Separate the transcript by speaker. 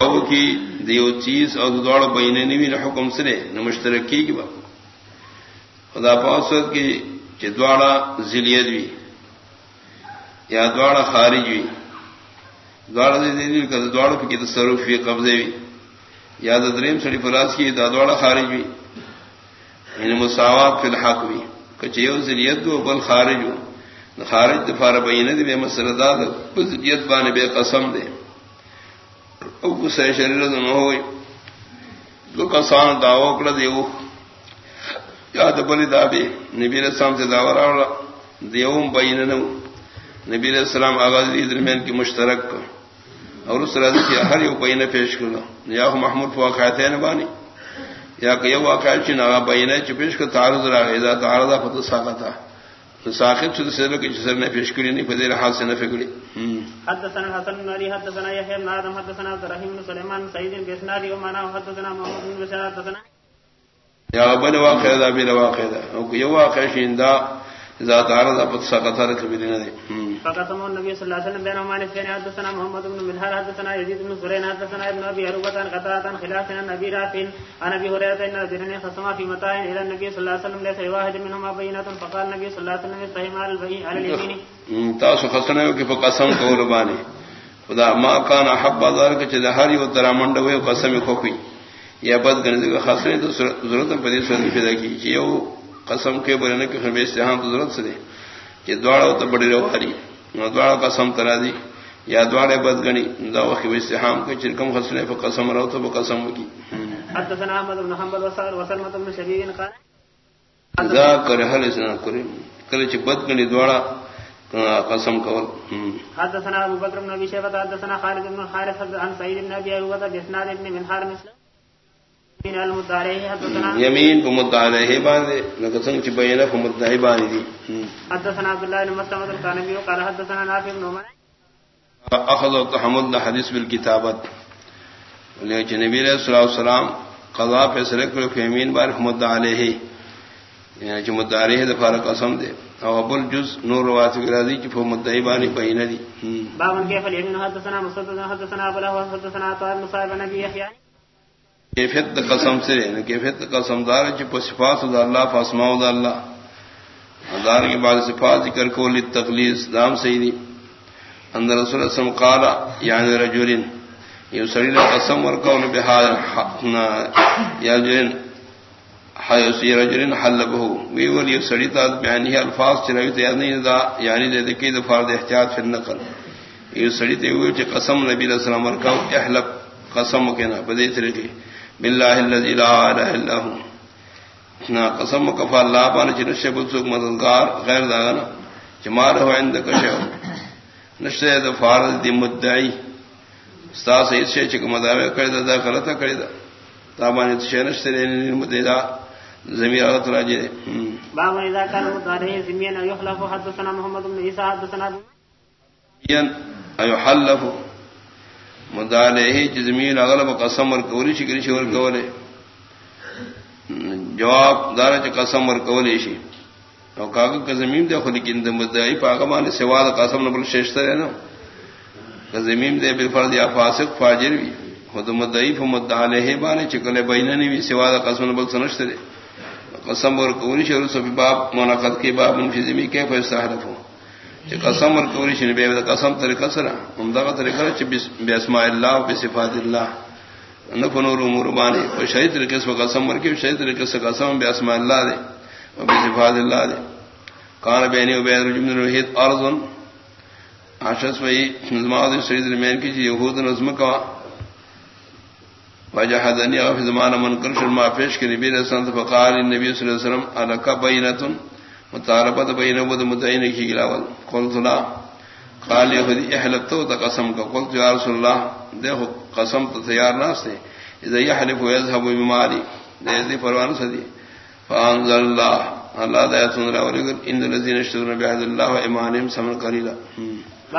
Speaker 1: او کی دیو چیز اور دوڑ بہنے نہیں بھی حکم سرے نہ مشترکی کی بات خدا پاسد کی چدواڑا ذلیت بھی یا دوڑا خارج بھی دوڑا دے دینی کہ دوڑ کی تصرف بھی قبضے بھی یا دریم سڑی فراز کی دا دوڑا خارج بھی یعنی مساوات فی الحق بھی کچیو ذلیت دو، بل خارج ہو خارج دفار بہنے دی بے مسئلہ داد ذلیت بانے بے قسم دے. او سے شریر نہ ہوئی۔ دو کسان دعو کر دیو یا دبلی دابی نبی علیہ السلام سے دعوی راولا دیوم بین نو۔ نبی علیہ السلام آغاز دی درمیان کی مشترک۔ اور اس طرح کی ہر یو بین پیش کرنا یا محمود فواقعتین بانی۔ یا کہ یہ واقعات چن آغا بین چپیش کا تعرض را۔ اذا تعرض فتو ساقتا ساخت شد سر کے جسر نے پیش کری نہیں فدیر حال سے نہ فکری
Speaker 2: حدثنا الحسن بن علي حدثنا يحيى بن آدم حدثنا عبد بن سليمان سعيد بن اسناد ومعنى حدثنا محمد بن بشار حدثنا
Speaker 1: یا بن واقع ذا بن واقع ذا۔ او یہ واقع شیندا ذات عرض اپ سقط رک بھی نہیں
Speaker 2: فقسم النبي صلى الله عليه وسلم بينهما نسبين حدثنا محمد بن ملحر حدثنا يزيد بن سرين حدثنا ابن ابي عروبه عن قتاده خلاف عن ابي رافع عن ابي هريره ان رجلا خصم في متاع الى النبي صلى الله عليه وسلم ليس واحد منهما بينه فقال النبي صلى الله عليه وسلم استهم على البيع على اليمين.
Speaker 1: تاسو خصنه کہ قسم کو ربانی خدا ما كان حب ذلك ترا منڈ ہوئے قسم کھوئی یا بد گنے کا خاصے تو ضرورت پدی سن پیدا کی یہ قسم کے کے خربے سے ہاں تو ضرورت سے کہ دوڑا تو بڑی رواری دوڑا قسم ترا دی یا دوڑے بد گنی دا وقت استحام کے چرکم خسنے پر قسم رہو تو قسم کی
Speaker 2: حدثنا احمد بن حنبل وصار وسلمة بن شبيب قال
Speaker 1: ذا کر ہل اسنا کرے کل چ بد گنی دوڑا قسم کول۔
Speaker 2: حدثنا ابو بكر بن ابي شيبه حدثنا خالد بن الحارث عن سعيد بن ابي ايوب باسناد ابن من حارم مسلم
Speaker 1: یمین کو مدعی باندھے لکسنگ چ بینا کو مدعی باندھ دی۔
Speaker 2: حدثنا عبد الله بن مسلمة القانبي وقال حدثنا نافع بن عمر
Speaker 1: اخذ تحمد الحديث بالكتابت لیکن نبی علیہ الصلوۃ والسلام قضا کرو کہ یمین بار مدعی علیہ یعنی جو مدعی علیہ دفار قسم دے۔ او ابو الجز نور روایت راضی کہ مدعی بانی بینا دی۔
Speaker 2: باب كيف اليمين حدثنا مسدد حدثنا ابو الله حدثنا طاهر مصعب نبي يحيى
Speaker 1: کیفیت قسم سے کیفیت قسم دار چپ صفات دا اللہ فاسماء دا اللہ۔ دار کے بعد صفات ذکر کو لی للتقلیص دام سیدی۔ اندر رسول اللہ صلی قال یعنی رجلین یہ سریل قسم ورکون بحال یا رجلین حیوسی رجلین حلبہو وی ولی سری تا بیانی الفاظ چراوی تا یعنی دا یعنی دے دکی دفار دے احتیاط فی النقل۔ یہ سری تے ہوئی چی قسم نبی علیہ السلام ورکاو احلب قسم کنا بدے طریقے۔ باللہ الذی لا الہ الا ہو نا قسم کفا اللہ بان چ نشے بوسوک مددگار غیر دانا جمار ہو عند کشو نشے د فارض دی مدعی ستا سے اس شے چ مداوی کرے دا غلطہ کرے دا تابان چ نشے نے مددا زمیر غلط راجے
Speaker 2: باب اذا كان مضارع زمين يخلف حدثنا محمد بن عيسى حدثنا
Speaker 1: ين ايحلف مدالے زمین اغلب قسم اور کوری شکری شور کولے جواب دار چ قسم اور کولے شی۔ او کاغ کا زمین دے خلی کیند مدعی پاکمان سوا قسم نبل شیشتر ہے نا۔ کہ زمین دے بالفرض یا فاسق فاجر بھی خود مدعی فمدعلہ بانے چکلے بیننی بھی سوا قسم نبل سنشتر قسم اور کوری شور سبھی باب منعقد کے باب ان فی زمین کیف استحلف ہوں کہ قسم اور کوری شنی بے قسم طریقہ سرا۔ عمدہ طریقہ چ بسماء اللہ و بصفات اللہ۔ نفنور امور بانی۔ و شہید طریقے سے قسم اور کی شہید طریقے سے قسم بسماء اللہ دے۔ و بصفات اللہ دے۔ کان بینی و بین رجم الوحید ارض عاشس وی نظام سید المین کی چی یہود نظم کا۔ وجحدنی او فی زمان منکر شرما پیش کی نبی رسول فقال النبی صلی اللہ علیہ وسلم الک بینۃ مطالبت بین ود مدعین کی گلاول قلت لا. قال یہودی احلتو تا قسم کا. قلت یا رسول اللہ، دیکھو، قسم تو تیار نہ سے اذا يحلف ويذهب بمالي ذي پروان سدی. فانزل اللہ اللہ ذا راولی را ولكن ان الذين اشتروا بعهد الله وايمانهم ثمن قليلا